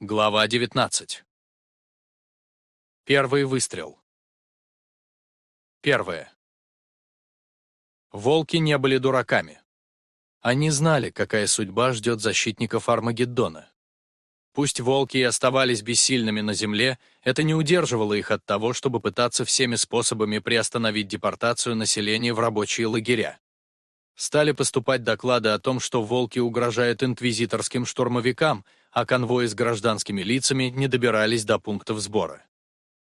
Глава 19. Первый выстрел. Первое. Волки не были дураками. Они знали, какая судьба ждет защитников Армагеддона. Пусть волки и оставались бессильными на земле, это не удерживало их от того, чтобы пытаться всеми способами приостановить депортацию населения в рабочие лагеря. Стали поступать доклады о том, что волки угрожают инквизиторским штурмовикам, а конвои с гражданскими лицами не добирались до пунктов сбора.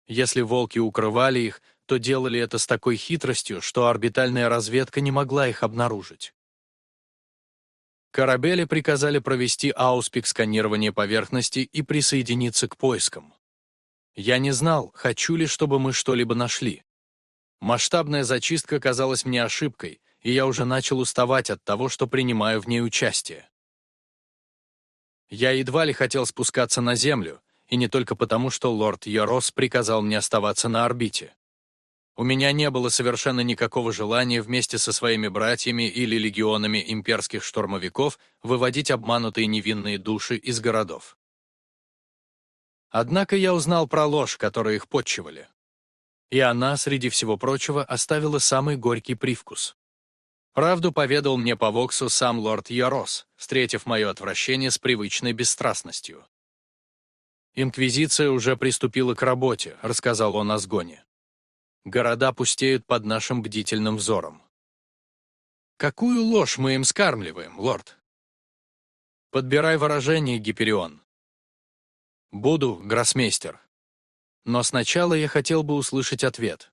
Если волки укрывали их, то делали это с такой хитростью, что орбитальная разведка не могла их обнаружить. Корабели приказали провести ауспик сканирования поверхности и присоединиться к поискам. Я не знал, хочу ли, чтобы мы что-либо нашли. Масштабная зачистка казалась мне ошибкой, и я уже начал уставать от того, что принимаю в ней участие. Я едва ли хотел спускаться на Землю, и не только потому, что лорд Ярос приказал мне оставаться на орбите. У меня не было совершенно никакого желания вместе со своими братьями или легионами имперских штурмовиков выводить обманутые невинные души из городов. Однако я узнал про ложь, которой их подчивали. И она, среди всего прочего, оставила самый горький привкус. Правду поведал мне по Воксу сам лорд Ярос, встретив мое отвращение с привычной бесстрастностью. «Инквизиция уже приступила к работе», — рассказал он о сгоне. «Города пустеют под нашим бдительным взором». «Какую ложь мы им скармливаем, лорд?» «Подбирай выражение, Гиперион». «Буду, гроссмейстер». Но сначала я хотел бы услышать ответ.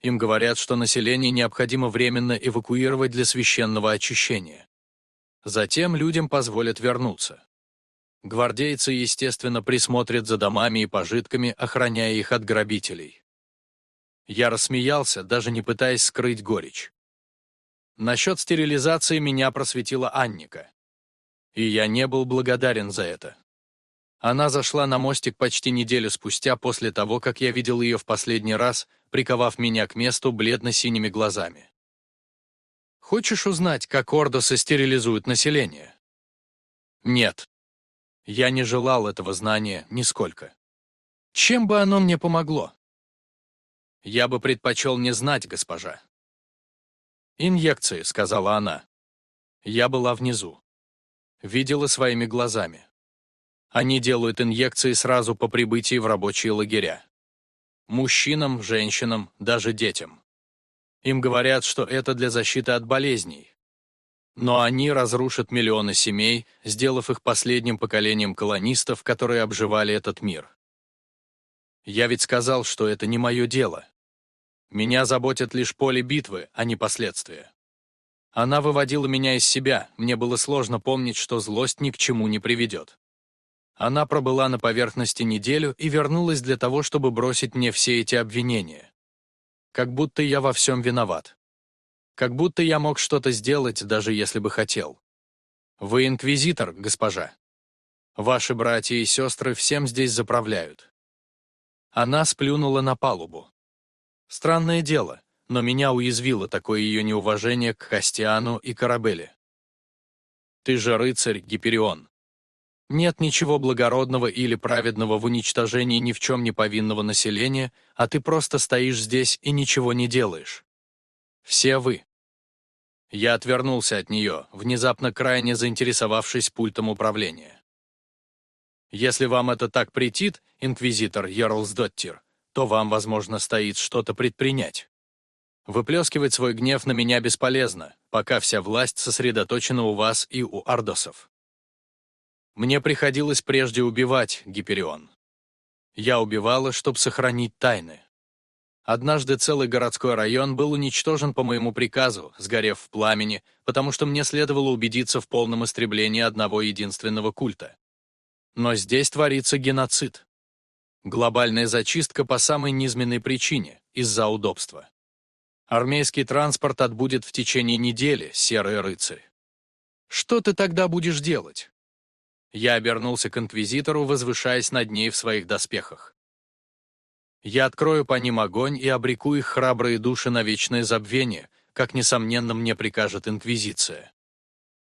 Им говорят, что население необходимо временно эвакуировать для священного очищения. Затем людям позволят вернуться. Гвардейцы, естественно, присмотрят за домами и пожитками, охраняя их от грабителей. Я рассмеялся, даже не пытаясь скрыть горечь. Насчет стерилизации меня просветила Анника. И я не был благодарен за это. Она зашла на мостик почти неделю спустя после того, как я видел ее в последний раз, приковав меня к месту бледно-синими глазами. «Хочешь узнать, как Ордосы стерилизуют население?» «Нет. Я не желал этого знания нисколько. Чем бы оно мне помогло?» «Я бы предпочел не знать, госпожа». «Инъекции», — сказала она. Я была внизу. Видела своими глазами. Они делают инъекции сразу по прибытии в рабочие лагеря. Мужчинам, женщинам, даже детям. Им говорят, что это для защиты от болезней. Но они разрушат миллионы семей, сделав их последним поколением колонистов, которые обживали этот мир. Я ведь сказал, что это не мое дело. Меня заботят лишь поле битвы, а не последствия. Она выводила меня из себя, мне было сложно помнить, что злость ни к чему не приведет. Она пробыла на поверхности неделю и вернулась для того, чтобы бросить мне все эти обвинения. Как будто я во всем виноват. Как будто я мог что-то сделать, даже если бы хотел. Вы инквизитор, госпожа. Ваши братья и сестры всем здесь заправляют. Она сплюнула на палубу. Странное дело, но меня уязвило такое ее неуважение к Хастиану и Карабеле. Ты же рыцарь, Гиперион. Нет ничего благородного или праведного в уничтожении ни в чем не повинного населения, а ты просто стоишь здесь и ничего не делаешь. Все вы. Я отвернулся от нее, внезапно крайне заинтересовавшись пультом управления. Если вам это так претит, инквизитор Йерлсдоттир, то вам, возможно, стоит что-то предпринять. Выплескивать свой гнев на меня бесполезно, пока вся власть сосредоточена у вас и у ардосов. Мне приходилось прежде убивать, Гиперион. Я убивала, чтобы сохранить тайны. Однажды целый городской район был уничтожен по моему приказу, сгорев в пламени, потому что мне следовало убедиться в полном истреблении одного единственного культа. Но здесь творится геноцид. Глобальная зачистка по самой низменной причине, из-за удобства. Армейский транспорт отбудет в течение недели, серый рыцарь. Что ты тогда будешь делать? Я обернулся к инквизитору, возвышаясь над ней в своих доспехах. Я открою по ним огонь и обреку их храбрые души на вечное забвение, как, несомненно, мне прикажет инквизиция.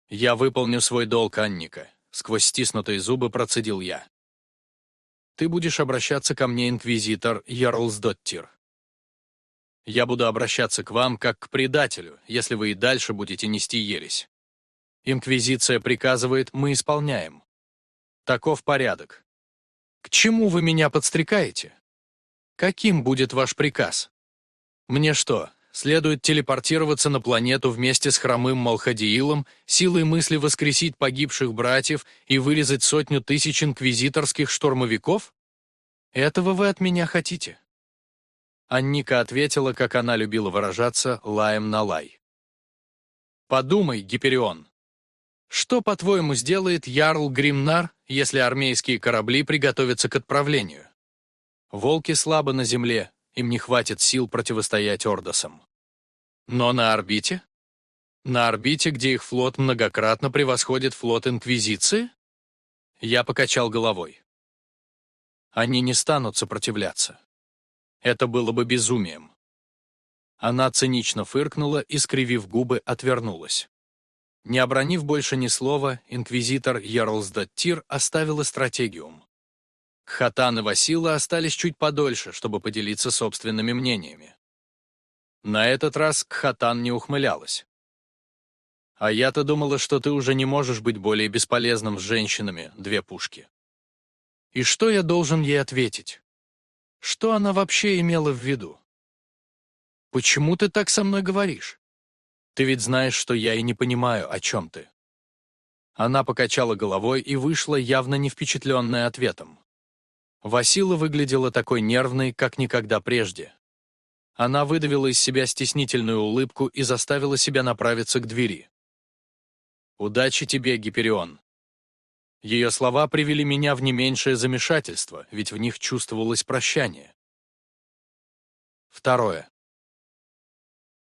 Я выполню свой долг Анника, сквозь стиснутые зубы процедил я. Ты будешь обращаться ко мне, инквизитор Ярлсдоттир. Я буду обращаться к вам как к предателю, если вы и дальше будете нести ересь. Инквизиция приказывает, мы исполняем. Таков порядок. К чему вы меня подстрекаете? Каким будет ваш приказ? Мне что, следует телепортироваться на планету вместе с хромым Малхадиилом, силой мысли воскресить погибших братьев и вырезать сотню тысяч инквизиторских штурмовиков? Этого вы от меня хотите?» Анника ответила, как она любила выражаться, лаем на лай. «Подумай, Гиперион, что, по-твоему, сделает Ярл Гримнар, если армейские корабли приготовятся к отправлению? Волки слабы на земле, им не хватит сил противостоять Ордосам. Но на орбите? На орбите, где их флот многократно превосходит флот Инквизиции? Я покачал головой. Они не станут сопротивляться. Это было бы безумием. Она цинично фыркнула и, скривив губы, отвернулась. Не обронив больше ни слова, инквизитор Ярлсдаттир оставила стратегиум. Хатан и Васила остались чуть подольше, чтобы поделиться собственными мнениями. На этот раз Кхатан не ухмылялась. «А я-то думала, что ты уже не можешь быть более бесполезным с женщинами, две пушки». И что я должен ей ответить? Что она вообще имела в виду? «Почему ты так со мной говоришь? Ты ведь знаешь, что я и не понимаю, о чем ты». Она покачала головой и вышла, явно не впечатленная ответом. Васила выглядела такой нервной, как никогда прежде. Она выдавила из себя стеснительную улыбку и заставила себя направиться к двери. «Удачи тебе, Гиперион!» Ее слова привели меня в не меньшее замешательство, ведь в них чувствовалось прощание. Второе.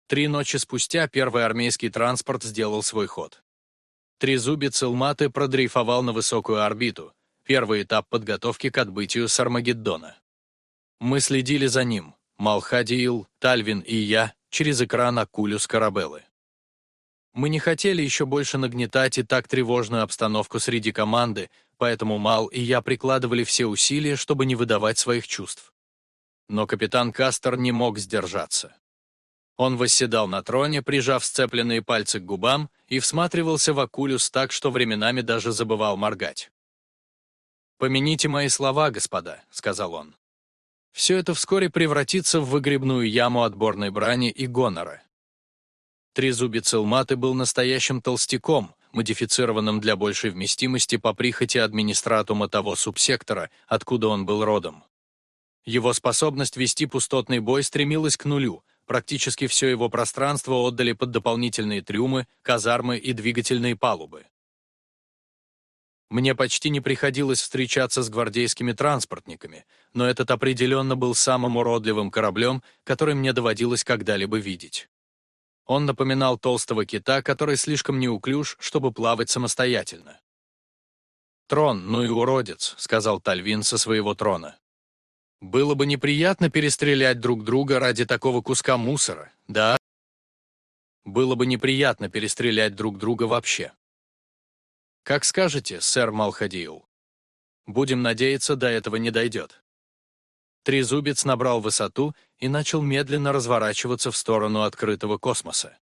Три ночи спустя первый армейский транспорт сделал свой ход. Трезубец Илматы продрейфовал на высокую орбиту, первый этап подготовки к отбытию с Армагеддона. Мы следили за ним, Малхадиил, Тальвин и я, через экран Акулюс Карабеллы. Мы не хотели еще больше нагнетать и так тревожную обстановку среди команды, поэтому Мал и я прикладывали все усилия, чтобы не выдавать своих чувств. Но капитан Кастер не мог сдержаться. Он восседал на троне, прижав сцепленные пальцы к губам, и всматривался в Акулюс так, что временами даже забывал моргать. «Помяните мои слова, господа», — сказал он. «Все это вскоре превратится в выгребную яму отборной брани и гонора». Трезубец Илматы был настоящим толстяком, модифицированным для большей вместимости по прихоти администратума того субсектора, откуда он был родом. Его способность вести пустотный бой стремилась к нулю, практически все его пространство отдали под дополнительные трюмы, казармы и двигательные палубы. Мне почти не приходилось встречаться с гвардейскими транспортниками, но этот определенно был самым уродливым кораблем, который мне доводилось когда-либо видеть. Он напоминал толстого кита, который слишком неуклюж, чтобы плавать самостоятельно. «Трон, ну и уродец», — сказал Тальвин со своего трона. «Было бы неприятно перестрелять друг друга ради такого куска мусора, да?» «Было бы неприятно перестрелять друг друга вообще», «Как скажете, сэр Малхадиил. Будем надеяться, до этого не дойдет». Трезубец набрал высоту и начал медленно разворачиваться в сторону открытого космоса.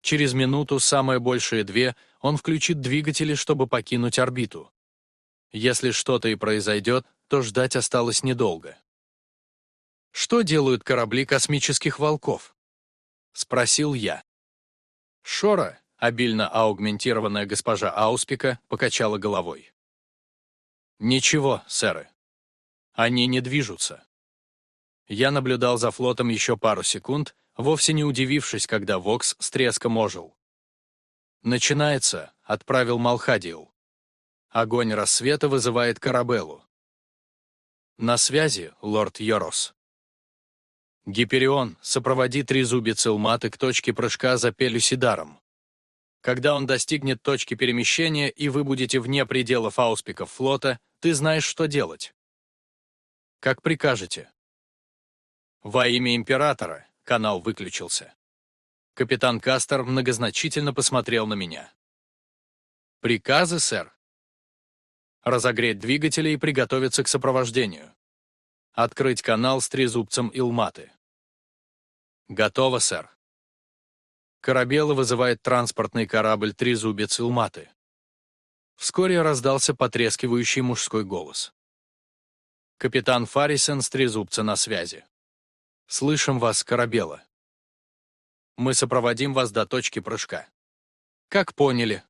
Через минуту, самое большее две, он включит двигатели, чтобы покинуть орбиту. Если что-то и произойдет, то ждать осталось недолго. «Что делают корабли космических волков?» — спросил я. Шора, Обильно аугментированная госпожа Ауспика покачала головой. «Ничего, сэры. Они не движутся». Я наблюдал за флотом еще пару секунд, вовсе не удивившись, когда Вокс с треском ожил. «Начинается», — отправил Малхадиил. Огонь рассвета вызывает Карабеллу. На связи, лорд Йорос. Гиперион, сопроводи трезубец Илматы к точке прыжка за Пелюсидаром. Когда он достигнет точки перемещения, и вы будете вне пределов ауспиков флота, ты знаешь, что делать. Как прикажете. Во имя императора канал выключился. Капитан Кастер многозначительно посмотрел на меня. «Приказы, сэр?» Разогреть двигатели и приготовиться к сопровождению. Открыть канал с трезубцем Илматы. Готово, сэр. Корабела вызывает транспортный корабль «Трезубец Илматы». Вскоре раздался потрескивающий мужской голос. «Капитан Фаррисен с Трезубца на связи. Слышим вас, Корабела. Мы сопроводим вас до точки прыжка. Как поняли?»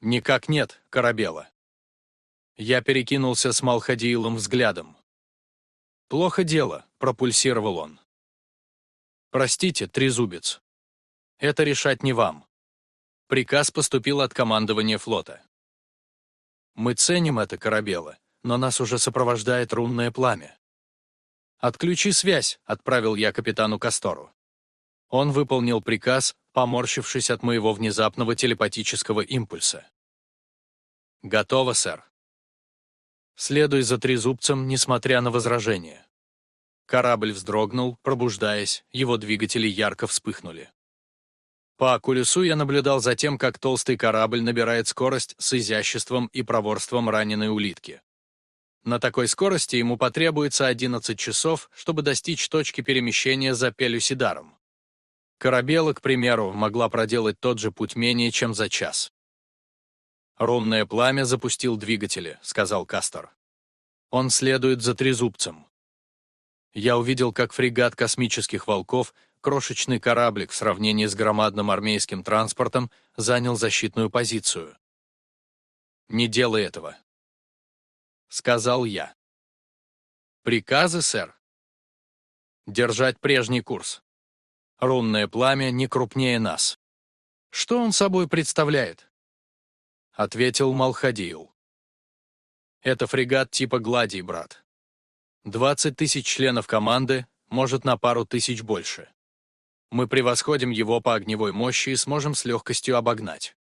«Никак нет, Корабела». Я перекинулся с Малхадиилом взглядом. «Плохо дело», — пропульсировал он. «Простите, Трезубец. Это решать не вам. Приказ поступил от командования флота. Мы ценим это, Корабела, но нас уже сопровождает рунное пламя. «Отключи связь», — отправил я капитану Кастору. Он выполнил приказ, поморщившись от моего внезапного телепатического импульса. «Готово, сэр». Следуй за трезубцем, несмотря на возражения. Корабль вздрогнул, пробуждаясь, его двигатели ярко вспыхнули. По окулюсу я наблюдал за тем, как толстый корабль набирает скорость с изяществом и проворством раненой улитки. На такой скорости ему потребуется 11 часов, чтобы достичь точки перемещения за Пелюсидаром. Корабела, к примеру, могла проделать тот же путь менее чем за час. «Рунное пламя запустил двигатели», — сказал Кастер. «Он следует за трезубцем». Я увидел, как фрегат космических волков крошечный кораблик в сравнении с громадным армейским транспортом занял защитную позицию. «Не делай этого», — сказал я. «Приказы, сэр?» «Держать прежний курс. Рунное пламя не крупнее нас. Что он собой представляет?» Ответил Малхадиил. «Это фрегат типа «Гладий», брат. 20 тысяч членов команды, может, на пару тысяч больше. Мы превосходим его по огневой мощи и сможем с легкостью обогнать.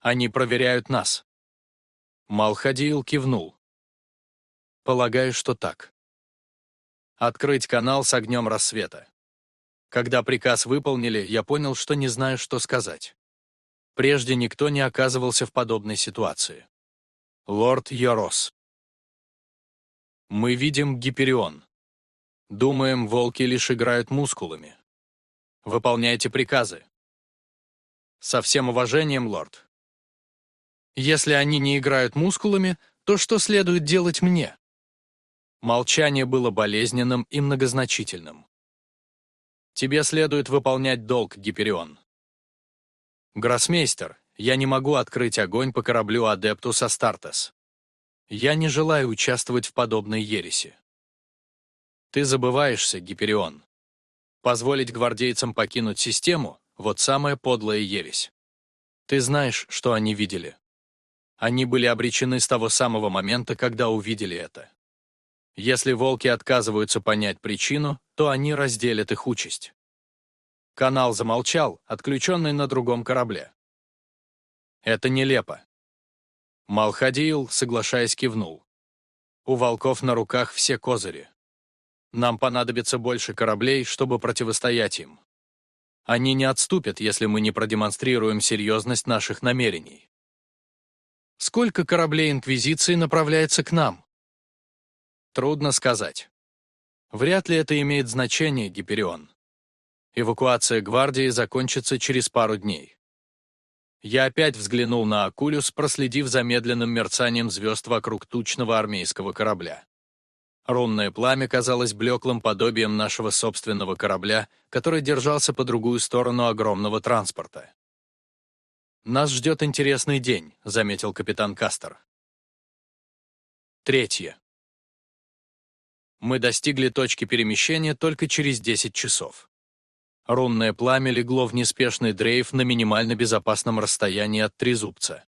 Они проверяют нас. Малхадиил кивнул. Полагаю, что так. Открыть канал с огнем рассвета. Когда приказ выполнили, я понял, что не знаю, что сказать. Прежде никто не оказывался в подобной ситуации. Лорд Йорос. Мы видим Гиперион. Думаем, волки лишь играют мускулами. Выполняйте приказы. Со всем уважением, лорд. Если они не играют мускулами, то что следует делать мне? Молчание было болезненным и многозначительным. Тебе следует выполнять долг, Гиперион. Гроссмейстер, я не могу открыть огонь по кораблю Адептус Астартес. Я не желаю участвовать в подобной ереси. Ты забываешься, Гиперион. Позволить гвардейцам покинуть систему — вот самая подлая ересь. Ты знаешь, что они видели. Они были обречены с того самого момента, когда увидели это. Если волки отказываются понять причину, то они разделят их участь. Канал замолчал, отключенный на другом корабле. Это нелепо. Малхадиил, соглашаясь, кивнул. У волков на руках все козыри. Нам понадобится больше кораблей, чтобы противостоять им. Они не отступят, если мы не продемонстрируем серьезность наших намерений. Сколько кораблей Инквизиции направляется к нам? Трудно сказать. Вряд ли это имеет значение, Гиперион. Эвакуация гвардии закончится через пару дней. Я опять взглянул на Акулюс, проследив за медленным мерцанием звезд вокруг тучного армейского корабля. Рунное пламя казалось блеклым подобием нашего собственного корабля, который держался по другую сторону огромного транспорта. «Нас ждет интересный день», — заметил капитан Кастер. Третье. Мы достигли точки перемещения только через 10 часов. Рунное пламя легло в неспешный дрейф на минимально безопасном расстоянии от трезубца.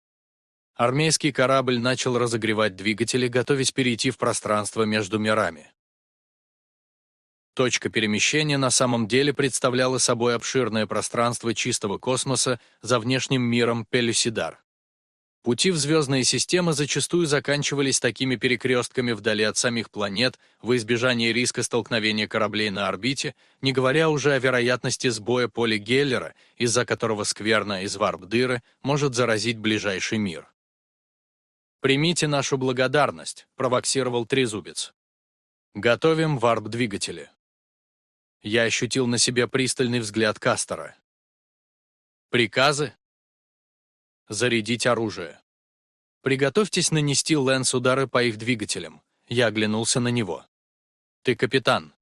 Армейский корабль начал разогревать двигатели, готовясь перейти в пространство между мирами. Точка перемещения на самом деле представляла собой обширное пространство чистого космоса за внешним миром Пелюсидар. Пути в звездные системы зачастую заканчивались такими перекрестками вдали от самих планет в избежание риска столкновения кораблей на орбите, не говоря уже о вероятности сбоя поля Геллера, из-за которого скверна из варп-дыры может заразить ближайший мир. «Примите нашу благодарность», — провоксировал Трезубец. «Готовим варп-двигатели». Я ощутил на себе пристальный взгляд Кастера. «Приказы?» «Зарядить оружие». «Приготовьтесь нанести лэнс-удары по их двигателям». Я оглянулся на него. «Ты капитан.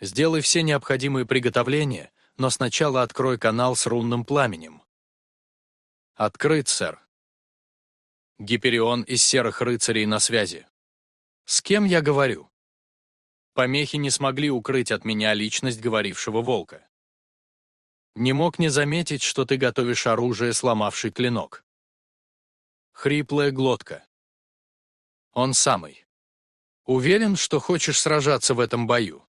Сделай все необходимые приготовления, но сначала открой канал с рунным пламенем». «Открыт, сэр». Гиперион из серых рыцарей на связи. «С кем я говорю?» Помехи не смогли укрыть от меня личность говорившего волка. Не мог не заметить, что ты готовишь оружие, сломавший клинок. Хриплая глотка. Он самый. Уверен, что хочешь сражаться в этом бою.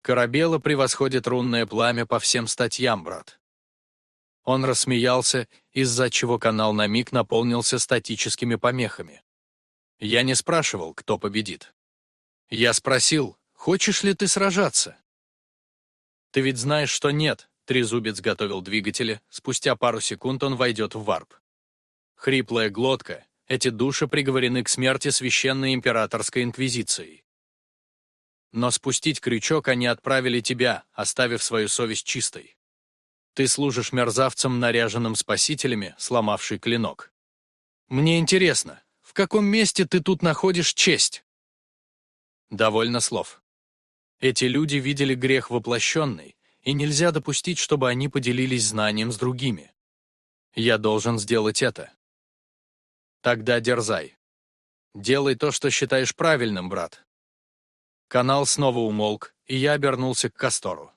Корабела превосходит рунное пламя по всем статьям, брат. Он рассмеялся, из-за чего канал на миг наполнился статическими помехами. Я не спрашивал, кто победит. Я спросил, хочешь ли ты сражаться? Ты ведь знаешь, что нет. Трезубец готовил двигатели, спустя пару секунд он войдет в варп. Хриплая глотка, эти души приговорены к смерти священной императорской инквизицией. Но спустить крючок они отправили тебя, оставив свою совесть чистой. Ты служишь мерзавцам, наряженным спасителями, сломавший клинок. Мне интересно, в каком месте ты тут находишь честь? Довольно слов. Эти люди видели грех воплощенный, и нельзя допустить, чтобы они поделились знанием с другими. Я должен сделать это. Тогда дерзай. Делай то, что считаешь правильным, брат. Канал снова умолк, и я обернулся к Кастору.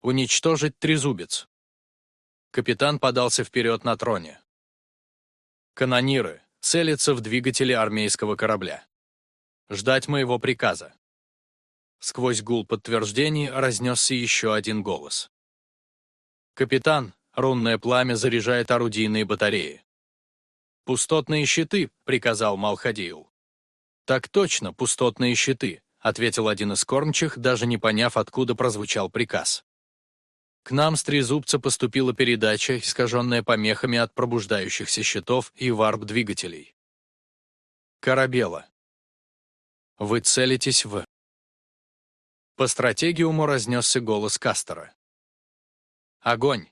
Уничтожить трезубец. Капитан подался вперед на троне. Канониры целятся в двигатели армейского корабля. Ждать моего приказа. Сквозь гул подтверждений разнесся еще один голос. «Капитан, рунное пламя заряжает орудийные батареи». «Пустотные щиты», — приказал Малхадиил. «Так точно, пустотные щиты», — ответил один из кормчих, даже не поняв, откуда прозвучал приказ. К нам с трезубца поступила передача, искаженная помехами от пробуждающихся щитов и варп-двигателей. Корабела. Вы целитесь в... По стратегиуму разнесся голос Кастера. Огонь.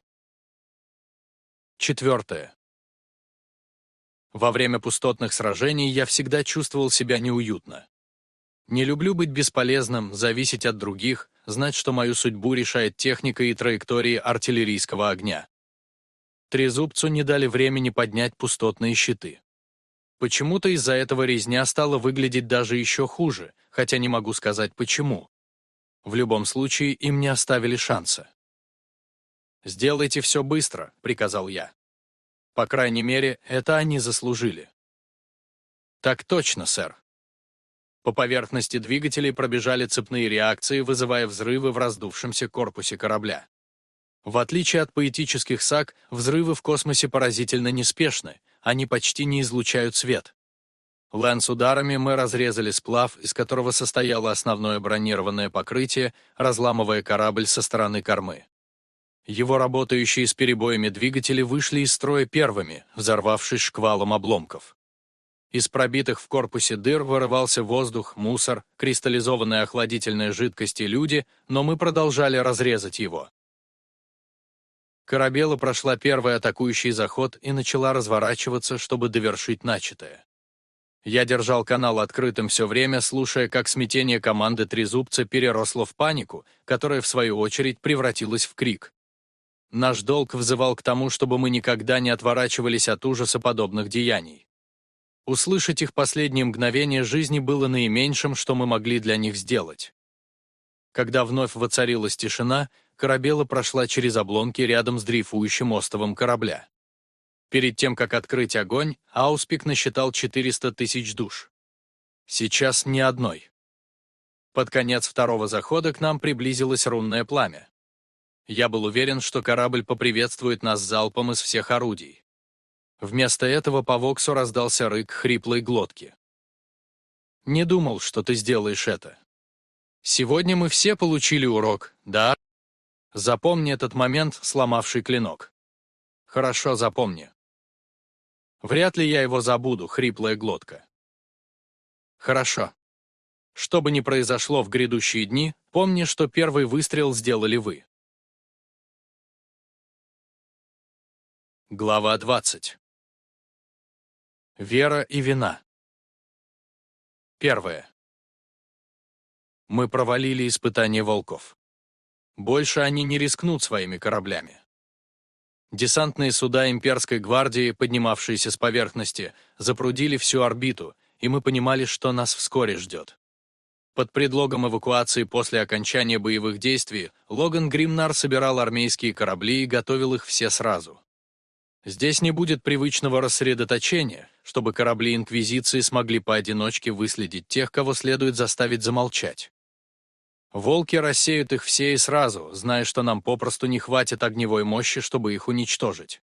Четвертое. Во время пустотных сражений я всегда чувствовал себя неуютно. Не люблю быть бесполезным, зависеть от других, знать, что мою судьбу решает техника и траектории артиллерийского огня. Трезубцу не дали времени поднять пустотные щиты. Почему-то из-за этого резня стала выглядеть даже еще хуже, хотя не могу сказать почему. В любом случае, им не оставили шанса. «Сделайте все быстро», — приказал я. По крайней мере, это они заслужили. Так точно, сэр. По поверхности двигателей пробежали цепные реакции, вызывая взрывы в раздувшемся корпусе корабля. В отличие от поэтических саг, взрывы в космосе поразительно неспешны, они почти не излучают свет. Лэнс-ударами мы разрезали сплав, из которого состояло основное бронированное покрытие, разламывая корабль со стороны кормы. Его работающие с перебоями двигатели вышли из строя первыми, взорвавшись шквалом обломков. Из пробитых в корпусе дыр вырывался воздух, мусор, кристаллизованная охладительная жидкость и люди, но мы продолжали разрезать его. Корабела прошла первый атакующий заход и начала разворачиваться, чтобы довершить начатое. Я держал канал открытым все время, слушая, как смятение команды Трезубца переросло в панику, которая, в свою очередь, превратилась в крик. Наш долг взывал к тому, чтобы мы никогда не отворачивались от ужаса подобных деяний. Услышать их последние мгновения жизни было наименьшим, что мы могли для них сделать. Когда вновь воцарилась тишина, корабела прошла через обломки рядом с дрейфующим остовом корабля. Перед тем, как открыть огонь, Ауспик насчитал 400 тысяч душ. Сейчас ни одной. Под конец второго захода к нам приблизилось рунное пламя. Я был уверен, что корабль поприветствует нас залпом из всех орудий. Вместо этого по Воксу раздался рык хриплой глотки. «Не думал, что ты сделаешь это. Сегодня мы все получили урок, да?» Запомни этот момент, сломавший клинок. Хорошо запомни. Вряд ли я его забуду, хриплая глотка. Хорошо. Что бы ни произошло в грядущие дни, помни, что первый выстрел сделали вы. Глава 20. Вера и вина. Первое. Мы провалили испытание волков. Больше они не рискнут своими кораблями. Десантные суда имперской гвардии, поднимавшиеся с поверхности, запрудили всю орбиту, и мы понимали, что нас вскоре ждет. Под предлогом эвакуации после окончания боевых действий Логан Гримнар собирал армейские корабли и готовил их все сразу. Здесь не будет привычного рассредоточения, чтобы корабли Инквизиции смогли поодиночке выследить тех, кого следует заставить замолчать. Волки рассеют их все и сразу, зная, что нам попросту не хватит огневой мощи, чтобы их уничтожить.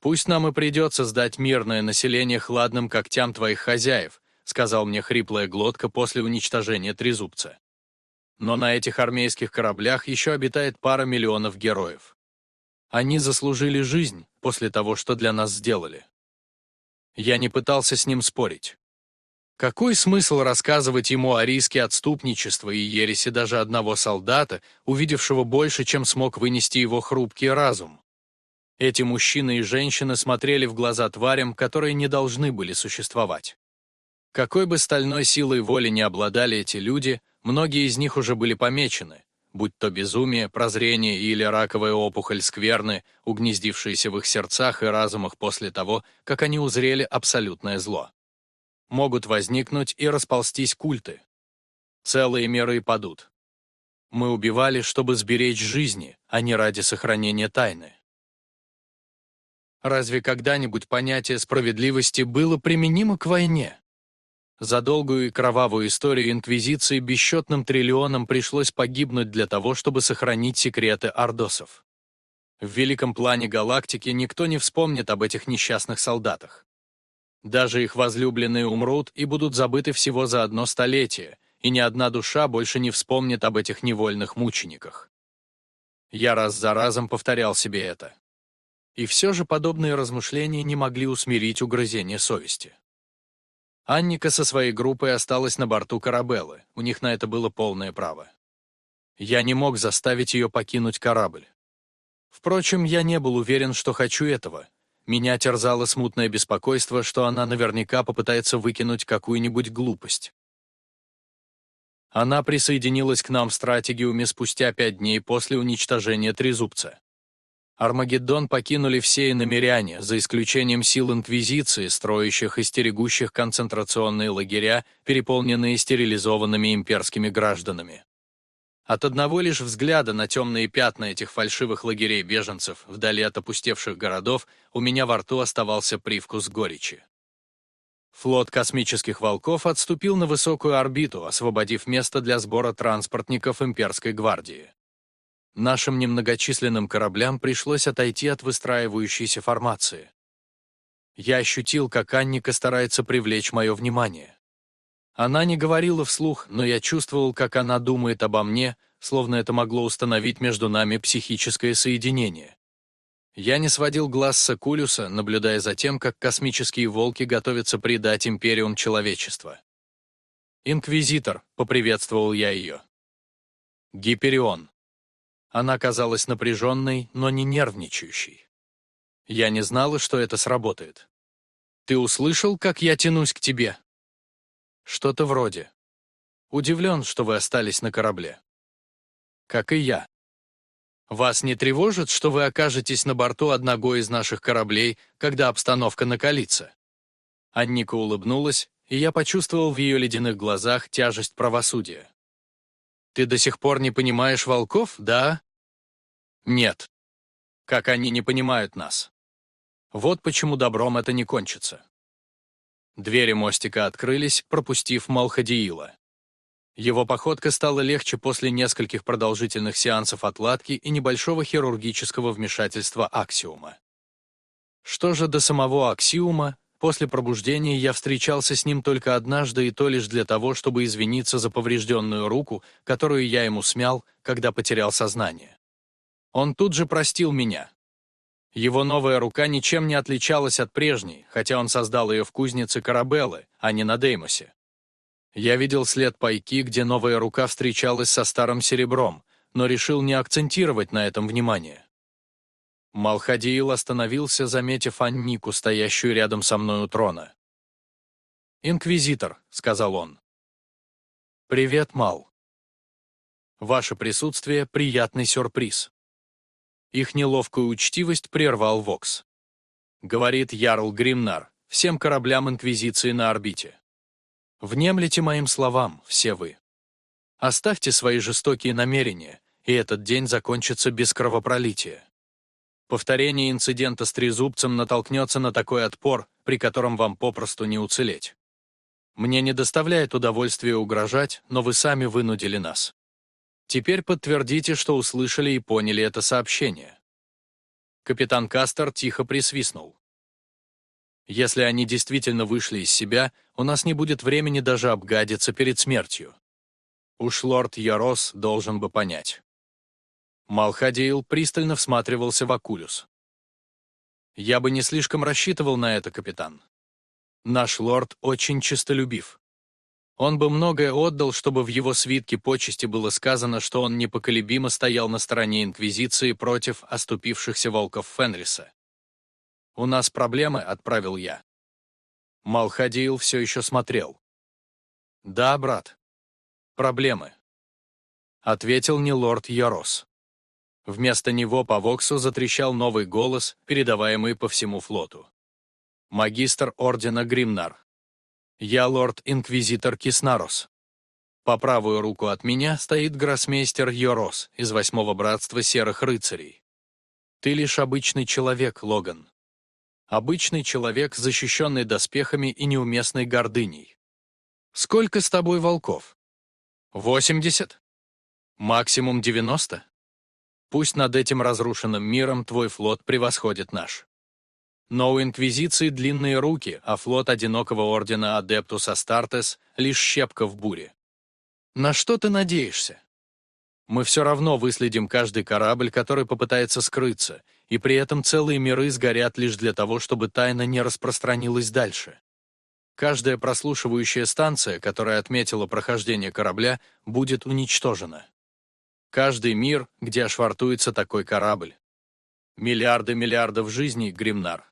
Пусть нам и придется сдать мирное население хладным когтям твоих хозяев, сказал мне хриплая глотка после уничтожения трезубца. Но на этих армейских кораблях еще обитает пара миллионов героев. Они заслужили жизнь после того, что для нас сделали. Я не пытался с ним спорить. Какой смысл рассказывать ему о риске отступничества и ереси даже одного солдата, увидевшего больше, чем смог вынести его хрупкий разум? Эти мужчины и женщины смотрели в глаза тварям, которые не должны были существовать. Какой бы стальной силой воли не обладали эти люди, многие из них уже были помечены, будь то безумие, прозрение или раковая опухоль скверны, угнездившиеся в их сердцах и разумах после того, как они узрели абсолютное зло могут возникнуть и расползтись культы. Целые миры падут. Мы убивали, чтобы сберечь жизни, а не ради сохранения тайны. Разве когда-нибудь понятие справедливости было применимо к войне? За долгую и кровавую историю Инквизиции бесчетным триллионам пришлось погибнуть для того, чтобы сохранить секреты ордосов. В великом плане галактики никто не вспомнит об этих несчастных солдатах. Даже их возлюбленные умрут и будут забыты всего за одно столетие, и ни одна душа больше не вспомнит об этих невольных мучениках. Я раз за разом повторял себе это. И все же подобные размышления не могли усмирить угрызение совести. Анника со своей группой осталась на борту Карабеллы, у них на это было полное право. Я не мог заставить ее покинуть корабль. Впрочем, я не был уверен, что хочу этого, меня терзало смутное беспокойство, что она наверняка попытается выкинуть какую-нибудь глупость. Она присоединилась к нам в стратегиуме спустя пять дней после уничтожения Трезубца. Армагеддон покинули все иномеряне, за исключением сил Инквизиции, строящих и стерегущих концентрационные лагеря, переполненные стерилизованными имперскими гражданами. От одного лишь взгляда на темные пятна этих фальшивых лагерей беженцев вдали от опустевших городов у меня во рту оставался привкус горечи. Флот космических волков отступил на высокую орбиту, освободив место для сбора транспортников имперской гвардии. Нашим немногочисленным кораблям пришлось отойти от выстраивающейся формации. Я ощутил, как Анника старается привлечь мое внимание. Она не говорила вслух, но я чувствовал, как она думает обо мне, словно это могло установить между нами психическое соединение. Я не сводил глаз с Акулюса, наблюдая за тем, как космические волки готовятся предать империум человечества. «Инквизитор», — поприветствовал я ее. «Гиперион». Она казалась напряженной, но не нервничающей. Я не знала, что это сработает. «Ты услышал, как я тянусь к тебе?» Что-то вроде. Удивлен, что вы остались на корабле. Как и я. Вас не тревожит, что вы окажетесь на борту одного из наших кораблей, когда обстановка накалится? Анника улыбнулась, и я почувствовал в ее ледяных глазах тяжесть правосудия. Ты до сих пор не понимаешь волков, да? Нет. Как они не понимают нас. Вот почему добром это не кончится. Двери мостика открылись, пропустив Малхадиила. Его походка стала легче после нескольких продолжительных сеансов отладки и небольшого хирургического вмешательства аксиума. Что же до самого аксиума, после пробуждения я встречался с ним только однажды и то лишь для того, чтобы извиниться за поврежденную руку, которую я ему смял, когда потерял сознание. Он тут же простил меня. Его новая рука ничем не отличалась от прежней, хотя он создал ее в кузнице Карабеллы, а не на Деймосе. Я видел след пайки, где новая рука встречалась со старым серебром, но решил не акцентировать на этом внимание. Малхадиил остановился, заметив Аннику, стоящую рядом со мной у трона. «Инквизитор», — сказал он. «Привет, Мал. Ваше присутствие — приятный сюрприз». Их неловкую учтивость прервал Вокс. Говорит Ярл Гримнар, всем кораблям Инквизиции на орбите. Внемлите моим словам, все вы. Оставьте свои жестокие намерения, и этот день закончится без кровопролития. Повторение инцидента с трезубцем натолкнется на такой отпор, при котором вам попросту не уцелеть. Мне не доставляет удовольствия угрожать, но вы сами вынудили нас. Теперь подтвердите, что услышали и поняли это сообщение. Капитан Кастер тихо присвистнул. Если они действительно вышли из себя, у нас не будет времени даже обгадиться перед смертью. Уж лорд Ярос должен бы понять. Малхадиил пристально всматривался в Акулюс. «Я бы не слишком рассчитывал на это, капитан. Наш лорд очень честолюбив. Он бы многое отдал, чтобы в его свитке почести было сказано, что он непоколебимо стоял на стороне Инквизиции против оступившихся волков Фенриса. «У нас проблемы», — отправил я. Малхадиил все еще смотрел. «Да, брат. Проблемы», — ответил не лорд Ярос. Вместо него по Воксу затрещал новый голос, передаваемый по всему флоту. Магистр Ордена Гримнар. Я лорд-инквизитор Киснарос. По правую руку от меня стоит гроссмейстер Йорос из Восьмого Братства Серых Рыцарей. Ты лишь обычный человек, Логан. Обычный человек, защищенный доспехами и неуместной гордыней. Сколько с тобой волков? Восемьдесят? Максимум девяносто? Пусть над этим разрушенным миром твой флот превосходит наш. Но у Инквизиции длинные руки, а флот одинокого ордена Адептус Астартес — лишь щепка в буре. На что ты надеешься? Мы все равно выследим каждый корабль, который попытается скрыться, и при этом целые миры сгорят лишь для того, чтобы тайна не распространилась дальше. Каждая прослушивающая станция, которая отметила прохождение корабля, будет уничтожена. Каждый мир, где ошвартуется такой корабль. Миллиарды миллиардов жизней, Гримнар.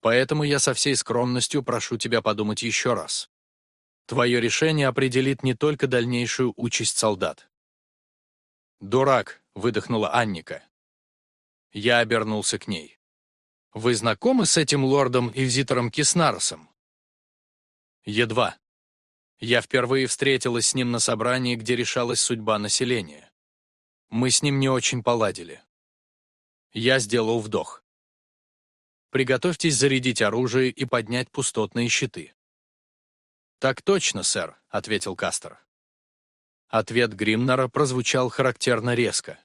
Поэтому я со всей скромностью прошу тебя подумать еще раз. Твое решение определит не только дальнейшую участь солдат. «Дурак», — выдохнула Анника. Я обернулся к ней. «Вы знакомы с этим лордом-инвизитором Киснаросом?» «Едва. Я впервые встретилась с ним на собрании, где решалась судьба населения. Мы с ним не очень поладили. Я сделал вдох. Приготовьтесь зарядить оружие и поднять пустотные щиты. «Так точно, сэр», — ответил Кастер. Ответ Гримнера прозвучал характерно резко.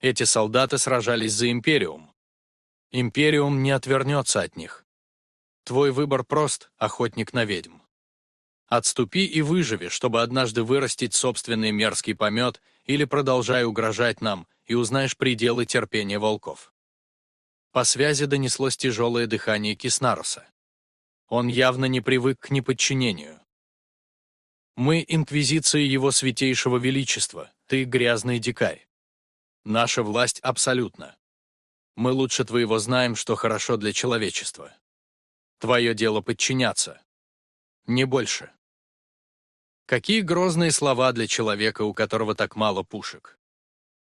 Эти солдаты сражались за Империум. Империум не отвернется от них. Твой выбор прост, охотник на ведьм. Отступи и выживи, чтобы однажды вырастить собственный мерзкий помет или продолжай угрожать нам, и узнаешь пределы терпения волков. По связи донеслось тяжелое дыхание Киснаруса. Он явно не привык к неподчинению. «Мы — инквизиция его святейшего величества, ты — грязный дикарь. Наша власть абсолютна. Мы лучше твоего знаем, что хорошо для человечества. Твое дело подчиняться. Не больше». Какие грозные слова для человека, у которого так мало пушек.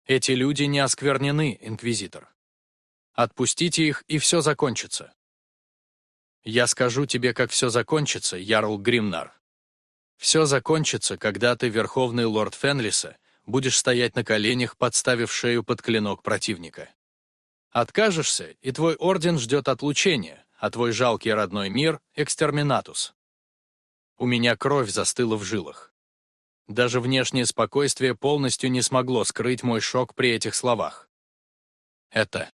Эти люди не осквернены, инквизитор. Отпустите их, и все закончится. Я скажу тебе, как все закончится, Ярл Гримнар. Все закончится, когда ты, верховный лорд Фенлиса, будешь стоять на коленях, подставив шею под клинок противника. Откажешься, и твой орден ждет отлучения, а твой жалкий родной мир — экстерминатус. У меня кровь застыла в жилах. Даже внешнее спокойствие полностью не смогло скрыть мой шок при этих словах. Это...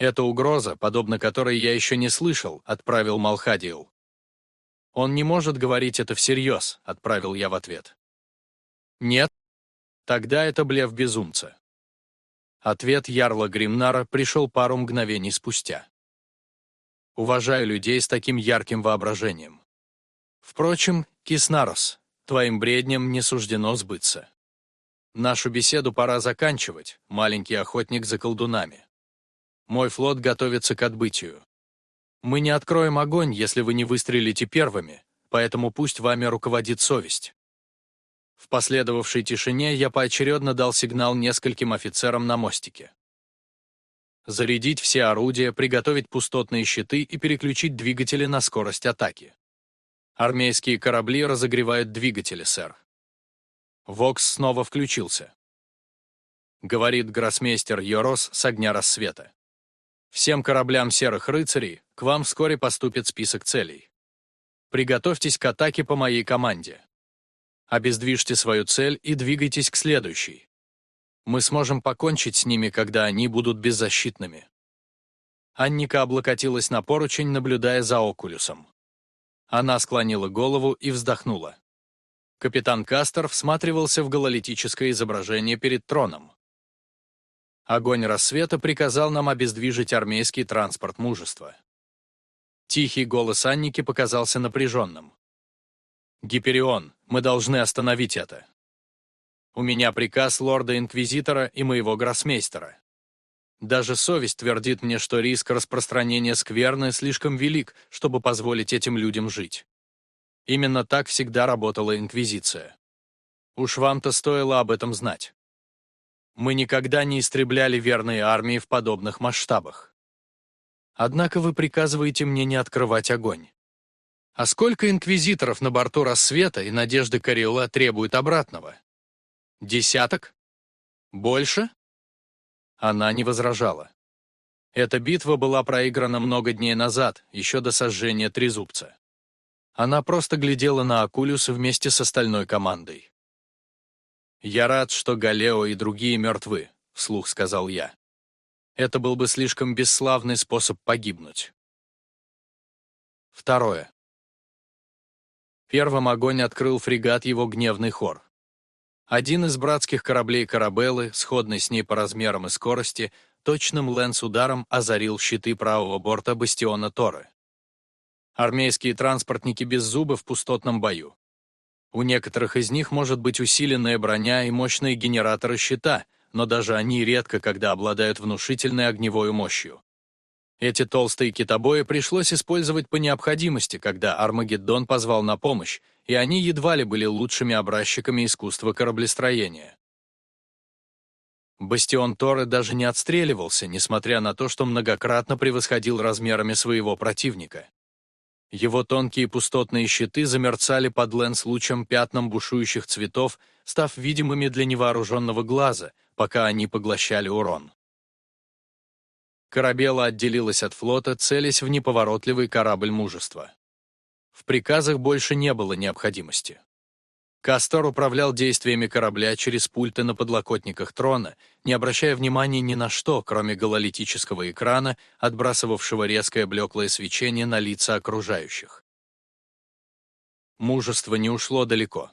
Это угроза, подобно которой я еще не слышал, отправил Малхадиил. Он не может говорить это всерьез, отправил я в ответ. Нет? Тогда это блеф безумца. Ответ Ярла Гримнара пришел пару мгновений спустя. Уважаю людей с таким ярким воображением. Впрочем, Киснарос, твоим бредням не суждено сбыться. Нашу беседу пора заканчивать, маленький охотник за колдунами. Мой флот готовится к отбытию. Мы не откроем огонь, если вы не выстрелите первыми, поэтому пусть вами руководит совесть. В последовавшей тишине я поочередно дал сигнал нескольким офицерам на мостике. Зарядить все орудия, приготовить пустотные щиты и переключить двигатели на скорость атаки. Армейские корабли разогревают двигатели, сэр. Вокс снова включился. Говорит гроссмейстер Йорос с огня рассвета. Всем кораблям серых рыцарей к вам вскоре поступит список целей. Приготовьтесь к атаке по моей команде. Обездвижьте свою цель и двигайтесь к следующей. Мы сможем покончить с ними, когда они будут беззащитными. Анника облокотилась на поручень, наблюдая за Окулюсом. Она склонила голову и вздохнула. Капитан Кастер всматривался в гололитическое изображение перед троном. Огонь рассвета приказал нам обездвижить армейский транспорт мужества. Тихий голос Анники показался напряженным. «Гиперион, мы должны остановить это. У меня приказ лорда-инквизитора и моего гроссмейстера. Даже совесть твердит мне, что риск распространения скверны слишком велик, чтобы позволить этим людям жить. Именно так всегда работала Инквизиция. Уж вам-то стоило об этом знать. Мы никогда не истребляли верные армии в подобных масштабах. Однако вы приказываете мне не открывать огонь. А сколько инквизиторов на борту рассвета и надежды Кариола требуют обратного? Десяток? Больше? Она не возражала. Эта битва была проиграна много дней назад, еще до сожжения Трезубца. Она просто глядела на Акулюс вместе с остальной командой. «Я рад, что Галео и другие мертвы», — вслух сказал я. «Это был бы слишком бесславный способ погибнуть». Второе. Первым огонь открыл фрегат его гневный хор. Один из братских кораблей Корабеллы, сходный с ней по размерам и скорости, точным лэнс-ударом озарил щиты правого борта бастиона Торы. Армейские транспортники без зуба в пустотном бою. У некоторых из них может быть усиленная броня и мощные генераторы щита, но даже они редко когда обладают внушительной огневой мощью. Эти толстые китобои пришлось использовать по необходимости, когда Армагеддон позвал на помощь, и они едва ли были лучшими образчиками искусства кораблестроения. Бастион Торы даже не отстреливался, несмотря на то, что многократно превосходил размерами своего противника. Его тонкие пустотные щиты замерцали под лэнс лучом пятном бушующих цветов, став видимыми для невооруженного глаза, пока они поглощали урон. Корабела отделилась от флота, целясь в неповоротливый корабль мужества. В приказах больше не было необходимости. Кастор управлял действиями корабля через пульты на подлокотниках трона, не обращая внимания ни на что, кроме гололитического экрана, отбрасывавшего резкое блеклое свечение на лица окружающих. Мужество не ушло далеко.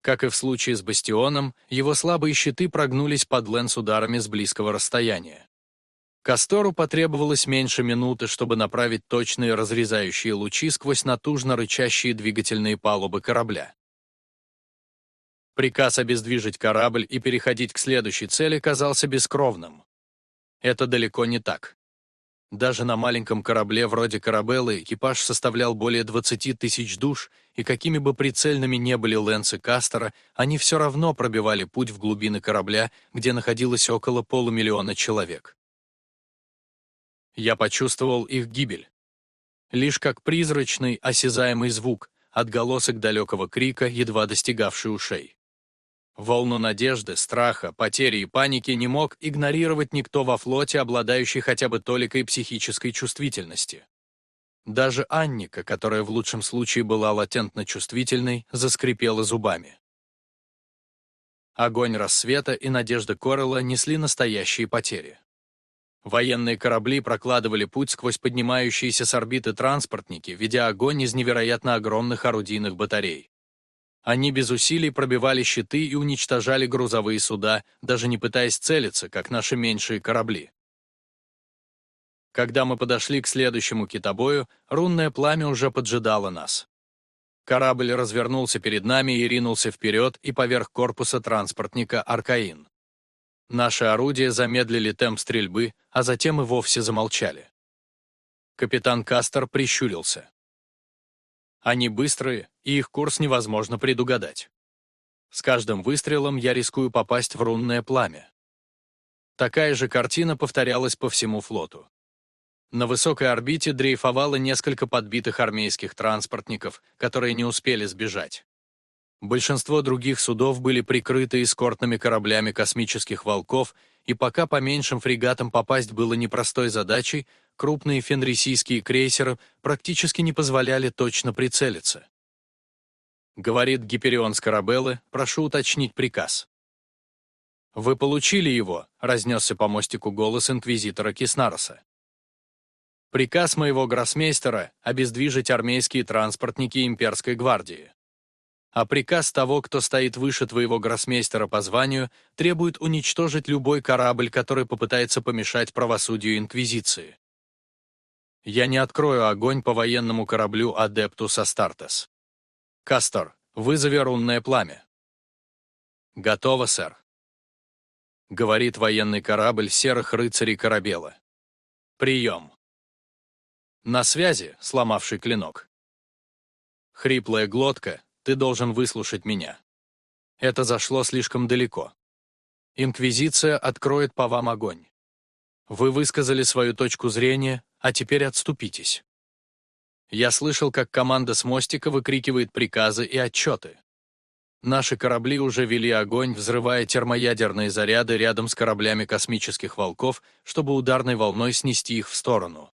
Как и в случае с Бастионом, его слабые щиты прогнулись под лэнс ударами с близкого расстояния. Кастору потребовалось меньше минуты, чтобы направить точные разрезающие лучи сквозь натужно рычащие двигательные палубы корабля. Приказ обездвижить корабль и переходить к следующей цели казался бескровным. Это далеко не так. Даже на маленьком корабле вроде Корабеллы экипаж составлял более 20 тысяч душ, и какими бы прицельными не были Лэнс Кастера, они все равно пробивали путь в глубины корабля, где находилось около полумиллиона человек. Я почувствовал их гибель. Лишь как призрачный, осязаемый звук, отголосок далекого крика, едва достигавший ушей. Волну надежды, страха, потери и паники не мог игнорировать никто во флоте, обладающий хотя бы толикой психической чувствительности. Даже Анника, которая в лучшем случае была латентно чувствительной, заскрипела зубами. Огонь рассвета и надежда Корелла несли настоящие потери. Военные корабли прокладывали путь сквозь поднимающиеся с орбиты транспортники, ведя огонь из невероятно огромных орудийных батарей. Они без усилий пробивали щиты и уничтожали грузовые суда, даже не пытаясь целиться, как наши меньшие корабли. Когда мы подошли к следующему китобою, рунное пламя уже поджидало нас. Корабль развернулся перед нами и ринулся вперед и поверх корпуса транспортника «Аркаин». Наши орудия замедлили темп стрельбы, а затем и вовсе замолчали. Капитан Кастер прищурился. Они быстрые, и их курс невозможно предугадать. С каждым выстрелом я рискую попасть в рунное пламя. Такая же картина повторялась по всему флоту. На высокой орбите дрейфовало несколько подбитых армейских транспортников, которые не успели сбежать. Большинство других судов были прикрыты эскортными кораблями космических «Волков», и пока по меньшим фрегатам попасть было непростой задачей, крупные фенрисийские крейсеры практически не позволяли точно прицелиться. Говорит Гиперион Скарабеллы, прошу уточнить приказ. «Вы получили его», — разнесся по мостику голос инквизитора Киснароса. Приказ моего гроссмейстера — обездвижить армейские транспортники имперской гвардии. А приказ того, кто стоит выше твоего гроссмейстера по званию, требует уничтожить любой корабль, который попытается помешать правосудию Инквизиции. Я не открою огонь по военному кораблю Адептус Астартес. Кастор, вызови рунное пламя. Готово, сэр. Говорит военный корабль серых рыцарей корабела. Прием. На связи, сломавший клинок. Хриплая глотка, ты должен выслушать меня. Это зашло слишком далеко. Инквизиция откроет по вам огонь. Вы высказали свою точку зрения, а теперь отступитесь. Я слышал, как команда с мостика выкрикивает приказы и отчеты. Наши корабли уже вели огонь, взрывая термоядерные заряды рядом с кораблями космических волков, чтобы ударной волной снести их в сторону.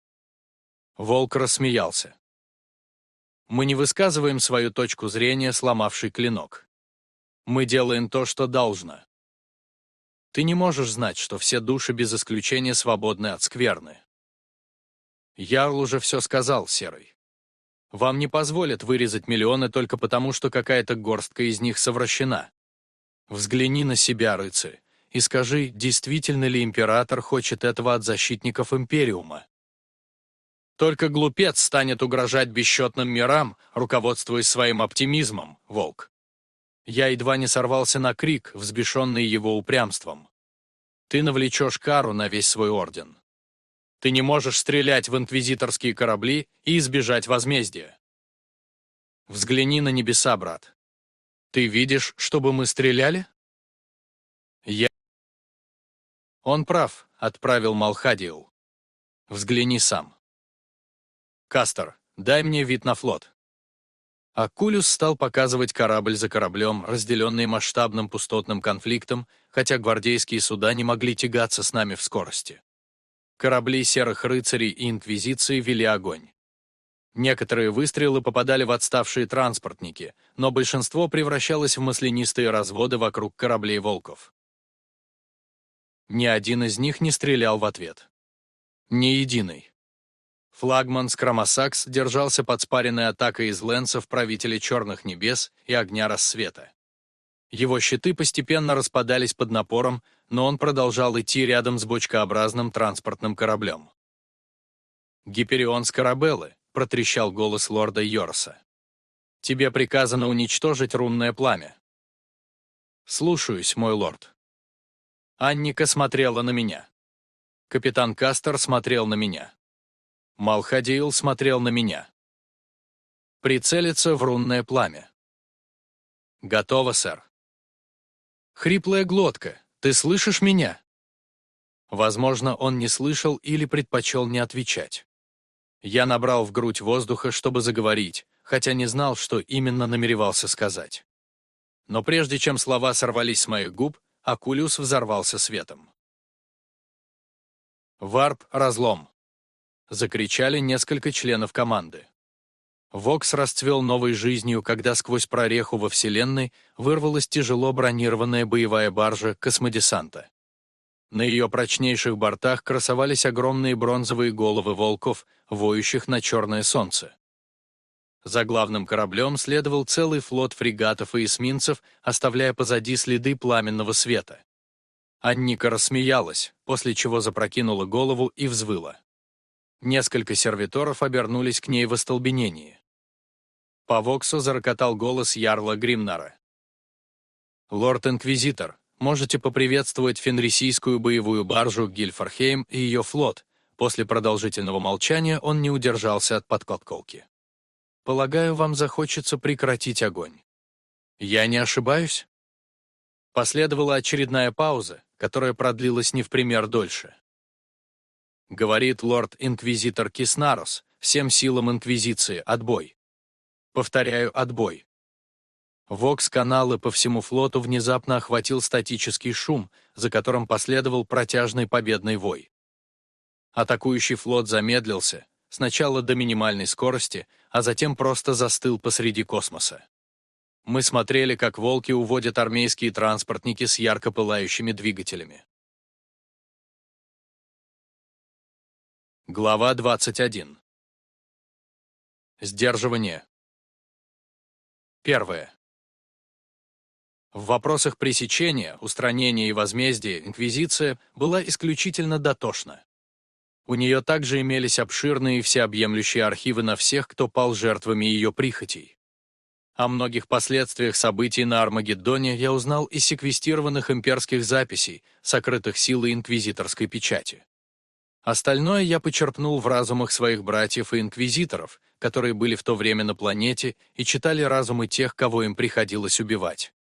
Волк рассмеялся. Мы не высказываем свою точку зрения, сломавший клинок. Мы делаем то, что должно. Ты не можешь знать, что все души без исключения свободны от скверны. Ярл уже все сказал, Серый. Вам не позволят вырезать миллионы только потому, что какая-то горстка из них совращена. Взгляни на себя, рыцарь, и скажи, действительно ли император хочет этого от защитников Империума. Только глупец станет угрожать бесчетным мирам, руководствуясь своим оптимизмом, волк. Я едва не сорвался на крик, взбешенный его упрямством. Ты навлечешь кару на весь свой орден. Ты не можешь стрелять в инквизиторские корабли и избежать возмездия. Взгляни на небеса, брат. Ты видишь, чтобы мы стреляли? Я... Он прав, отправил Малхадиил. Взгляни сам. Кастер, дай мне вид на флот. Акулюс стал показывать корабль за кораблем, разделенный масштабным пустотным конфликтом, хотя гвардейские суда не могли тягаться с нами в скорости. Корабли серых рыцарей и инквизиции вели огонь. Некоторые выстрелы попадали в отставшие транспортники, но большинство превращалось в маслянистые разводы вокруг кораблей волков. Ни один из них не стрелял в ответ. Ни единый. Флагман Скромосакс держался под спаренной атакой из лэнсов правителя Черных Небес и Огня Рассвета. Его щиты постепенно распадались под напором, но он продолжал идти рядом с бочкообразным транспортным кораблем. «Гиперион Скарабеллы», — протрещал голос лорда Йорса. «Тебе приказано уничтожить рунное пламя». «Слушаюсь, мой лорд». Анника смотрела на меня. Капитан Кастер смотрел на меня. Малхадиил смотрел на меня. Прицелиться в рунное пламя. Готово, сэр. Хриплая глотка, ты слышишь меня? Возможно, он не слышал или предпочел не отвечать. Я набрал в грудь воздуха, чтобы заговорить, хотя не знал, что именно намеревался сказать. Но прежде чем слова сорвались с моих губ, Акулиус взорвался светом. Варп, разлом закричали несколько членов команды. Вокс расцвел новой жизнью, когда сквозь прореху во Вселенной вырвалась тяжело бронированная боевая баржа космодесанта. На ее прочнейших бортах красовались огромные бронзовые головы волков, воющих на черное солнце. За главным кораблем следовал целый флот фрегатов и эсминцев, оставляя позади следы пламенного света. Анника рассмеялась, после чего запрокинула голову и взвыла. Несколько сервиторов обернулись к ней в остолбенении. По Воксу зарокотал голос Ярла Гримнара. «Лорд-инквизитор, можете поприветствовать фенрисийскую боевую баржу Гильфархейм и ее флот». После продолжительного молчания он не удержался от подколколки. «Полагаю, вам захочется прекратить огонь». «Я не ошибаюсь?» Последовала очередная пауза, которая продлилась не в пример дольше. Говорит лорд-инквизитор Киснарос, всем силам инквизиции, отбой. Повторяю, отбой. Вокс-каналы по всему флоту внезапно охватил статический шум, за которым последовал протяжный победный вой. Атакующий флот замедлился, сначала до минимальной скорости, а затем просто застыл посреди космоса. Мы смотрели, как волки уводят армейские транспортники с ярко пылающими двигателями. Глава 21. Сдерживание. Первое. В вопросах пресечения, устранения и возмездия Инквизиция была исключительно дотошна. У нее также имелись обширные и всеобъемлющие архивы на всех, кто пал жертвами ее прихотей. О многих последствиях событий на Армагеддоне я узнал из секвестированных имперских записей, сокрытых силой инквизиторской печати. Остальное я почерпнул в разумах своих братьев и инквизиторов, которые были в то время на планете и читали разумы тех, кого им приходилось убивать.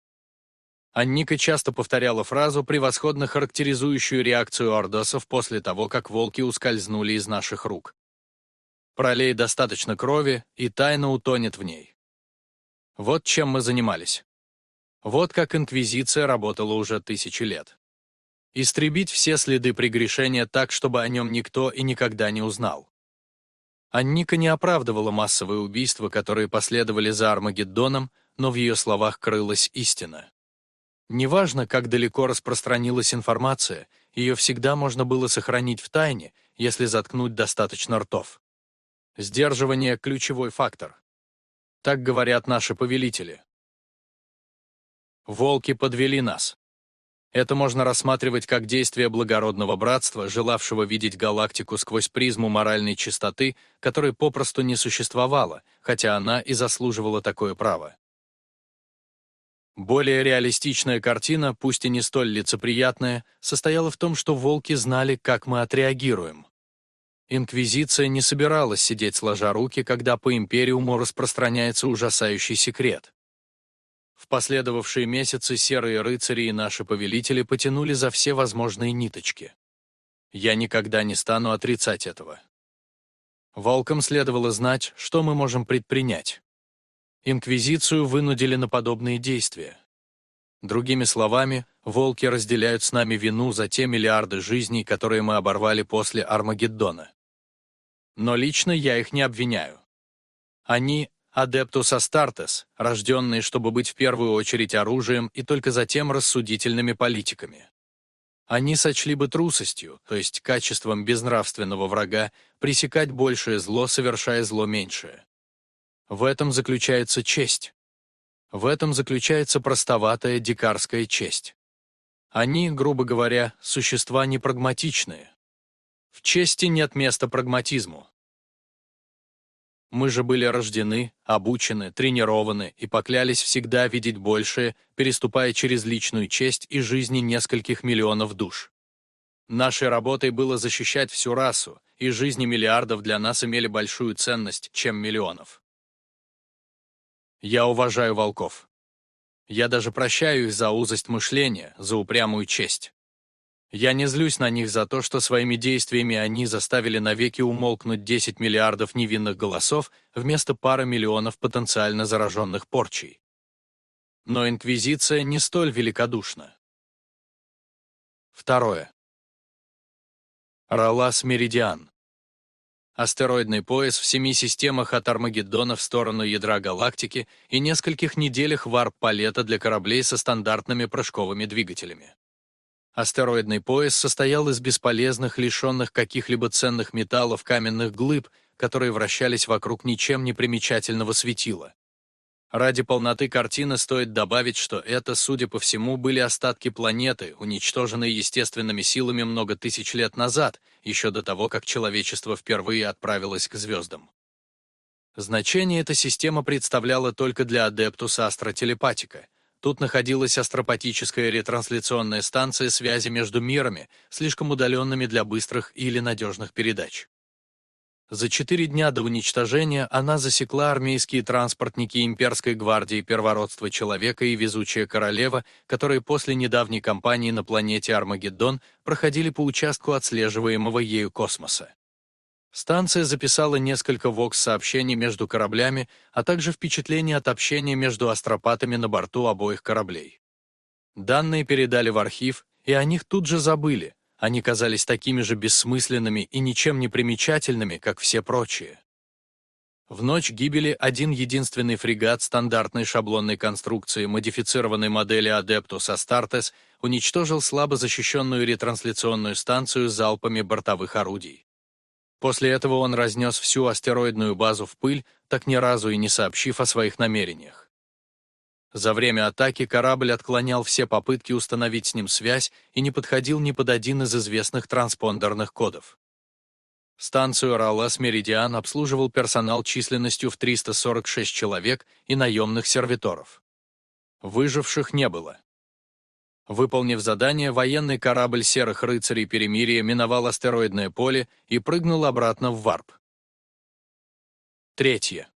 Анника часто повторяла фразу, превосходно характеризующую реакцию ордосов после того, как волки ускользнули из наших рук. Пролей достаточно крови, и тайна утонет в ней. Вот чем мы занимались. Вот как Инквизиция работала уже тысячи лет. Истребить все следы прегрешения так, чтобы о нем никто и никогда не узнал. Анника не оправдывала массовые убийства, которые последовали за Армагеддоном, но в ее словах крылась истина. Неважно, как далеко распространилась информация, ее всегда можно было сохранить в тайне, если заткнуть достаточно ртов. Сдерживание – ключевой фактор. Так говорят наши повелители. Волки подвели нас. Это можно рассматривать как действие благородного братства, желавшего видеть галактику сквозь призму моральной чистоты, которой попросту не существовало, хотя она и заслуживала такое право. Более реалистичная картина, пусть и не столь лицеприятная, состояла в том, что волки знали, как мы отреагируем. Инквизиция не собиралась сидеть сложа руки, когда по Империуму распространяется ужасающий секрет. В последовавшие месяцы серые рыцари и наши повелители потянули за все возможные ниточки. Я никогда не стану отрицать этого. Волкам следовало знать, что мы можем предпринять. Инквизицию вынудили на подобные действия. Другими словами, волки разделяют с нами вину за те миллиарды жизней, которые мы оборвали после Армагеддона. Но лично я их не обвиняю. Они — адептус астартес, рожденные, чтобы быть в первую очередь оружием и только затем рассудительными политиками. Они сочли бы трусостью, то есть качеством безнравственного врага, пресекать большее зло, совершая зло меньшее. В этом заключается честь. В этом заключается простоватая дикарская честь. Они, грубо говоря, существа непрагматичные. В чести нет места прагматизму. Мы же были рождены, обучены, тренированы и поклялись всегда видеть большее, переступая через личную честь и жизни нескольких миллионов душ. Нашей работой было защищать всю расу, и жизни миллиардов для нас имели большую ценность, чем миллионов. Я уважаю волков. Я даже прощаю их за узость мышления, за упрямую честь. Я не злюсь на них за то, что своими действиями они заставили навеки умолкнуть 10 миллиардов невинных голосов вместо пары миллионов потенциально зараженных порчей. Но Инквизиция не столь великодушна. Второе. Ралас Меридиан. Астероидный пояс в семи системах от Армагеддона в сторону ядра галактики и нескольких неделях варп-полета для кораблей со стандартными прыжковыми двигателями. Астероидный пояс состоял из бесполезных, лишенных каких-либо ценных металлов каменных глыб, которые вращались вокруг ничем не примечательного светила. Ради полноты картины стоит добавить, что это, судя по всему, были остатки планеты, уничтоженные естественными силами много тысяч лет назад, еще до того, как человечество впервые отправилось к звездам. Значение эта система представляла только для адептуса астротелепатика. Тут находилась астропатическая ретрансляционная станция связи между мирами, слишком удаленными для быстрых или надежных передач. За четыре дня до уничтожения она засекла армейские транспортники имперской гвардии первородства человека и везучая королева, которые после недавней кампании на планете Армагеддон проходили по участку отслеживаемого ею космоса. Станция записала несколько вокс-сообщений между кораблями, а также впечатления от общения между астропатами на борту обоих кораблей. Данные передали в архив, и о них тут же забыли, они казались такими же бессмысленными и ничем не примечательными, как все прочие. В ночь гибели один единственный фрегат стандартной шаблонной конструкции модифицированной модели Adeptus Astartes уничтожил слабо защищенную ретрансляционную станцию залпами бортовых орудий. После этого он разнес всю астероидную базу в пыль, так ни разу и не сообщив о своих намерениях. За время атаки корабль отклонял все попытки установить с ним связь и не подходил ни под один из известных транспондерных кодов. Станцию Ралас Меридиан обслуживал персонал численностью в 346 человек и наемных сервиторов. Выживших не было. Выполнив задание, военный корабль серых рыцарей перемирия миновал астероидное поле и прыгнул обратно в варп. Третье.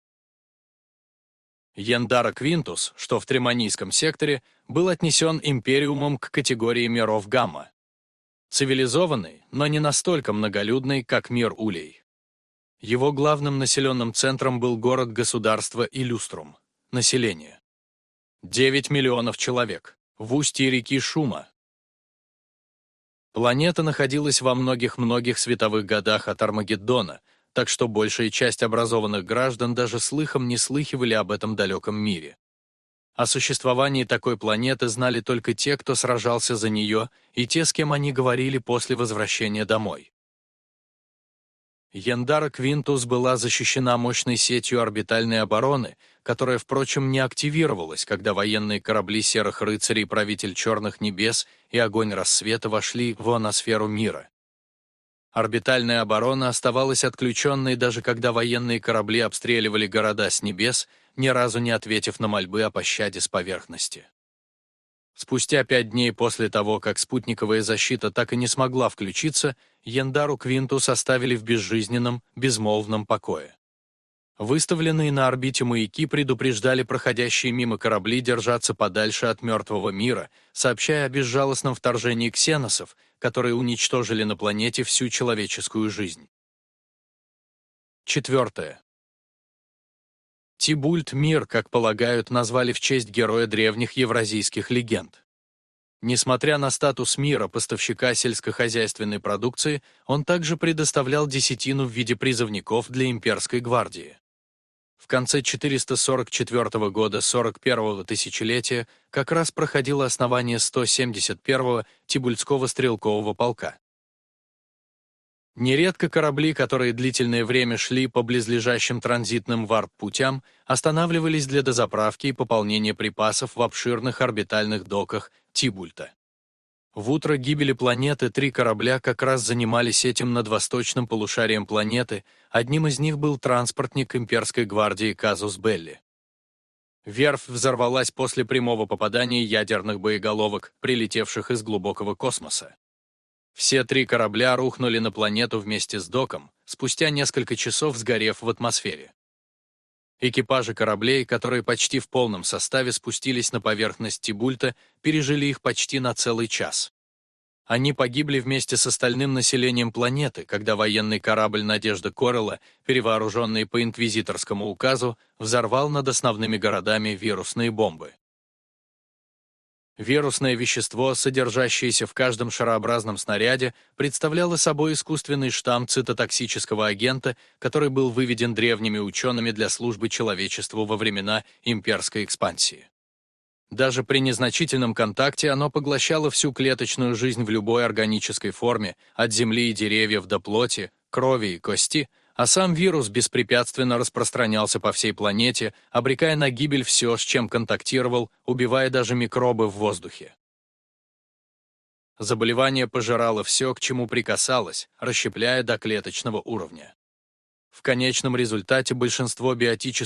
Яндара Квинтус, что в Тремонийском секторе, был отнесен Империумом к категории миров Гамма. Цивилизованный, но не настолько многолюдный, как мир Улей. Его главным населенным центром был город-государство Илюструм. Население. 9 миллионов человек. В устье реки Шума. Планета находилась во многих-многих световых годах от Армагеддона – так что большая часть образованных граждан даже слыхом не слыхивали об этом далеком мире. О существовании такой планеты знали только те, кто сражался за нее, и те, с кем они говорили после возвращения домой. Яндара Квинтус была защищена мощной сетью орбитальной обороны, которая, впрочем, не активировалась, когда военные корабли Серых Рыцарей Правитель Черных Небес и Огонь Рассвета вошли в ионосферу мира. Орбитальная оборона оставалась отключенной даже когда военные корабли обстреливали города с небес, ни разу не ответив на мольбы о пощаде с поверхности. Спустя пять дней после того, как спутниковая защита так и не смогла включиться, Яндару Квинту составили в безжизненном, безмолвном покое. Выставленные на орбите маяки предупреждали проходящие мимо корабли держаться подальше от мертвого мира, сообщая о безжалостном вторжении ксеносов, которые уничтожили на планете всю человеческую жизнь. Четвертое. Тибульт мир, как полагают, назвали в честь героя древних евразийских легенд. Несмотря на статус мира поставщика сельскохозяйственной продукции, он также предоставлял десятину в виде призывников для имперской гвардии. В конце 444 года 41-го тысячелетия как раз проходило основание 171-го Тибульского стрелкового полка. Нередко корабли, которые длительное время шли по близлежащим транзитным варп-путям, останавливались для дозаправки и пополнения припасов в обширных орбитальных доках Тибульта. В утро гибели планеты три корабля как раз занимались этим над восточным полушарием планеты, одним из них был транспортник имперской гвардии Казус Белли. Верфь взорвалась после прямого попадания ядерных боеголовок, прилетевших из глубокого космоса. Все три корабля рухнули на планету вместе с доком, спустя несколько часов сгорев в атмосфере. Экипажи кораблей, которые почти в полном составе спустились на поверхность Тибульта, пережили их почти на целый час. Они погибли вместе с остальным населением планеты, когда военный корабль «Надежда Корелла», перевооруженный по инквизиторскому указу, взорвал над основными городами вирусные бомбы. Вирусное вещество, содержащееся в каждом шарообразном снаряде, представляло собой искусственный штамм цитотоксического агента, который был выведен древними учеными для службы человечеству во времена имперской экспансии. Даже при незначительном контакте оно поглощало всю клеточную жизнь в любой органической форме, от земли и деревьев до плоти, крови и кости, а сам вирус беспрепятственно распространялся по всей планете, обрекая на гибель все, с чем контактировал, убивая даже микробы в воздухе. Заболевание пожирало все, к чему прикасалось, расщепляя до клеточного уровня. В конечном результате большинство биотических